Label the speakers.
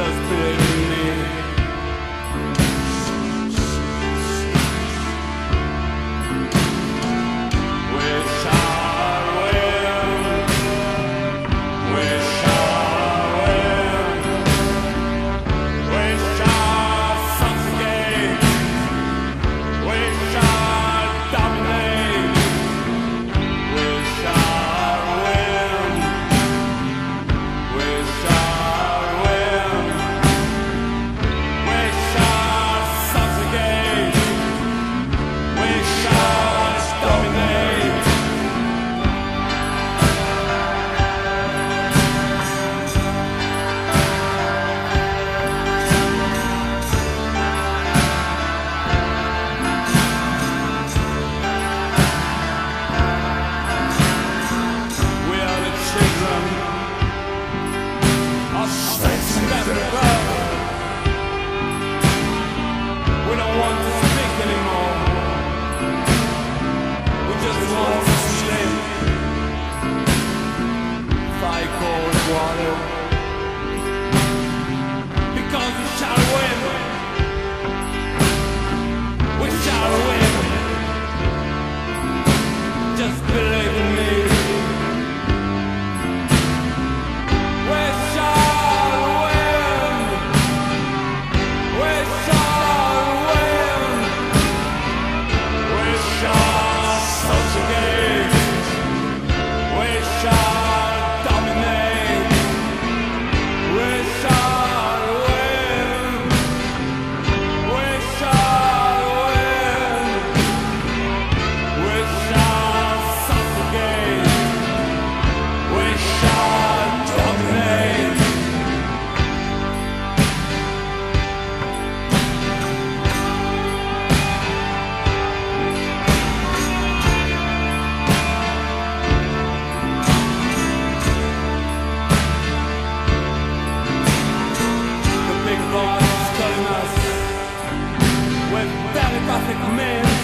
Speaker 1: Just today. water. with telepathic men.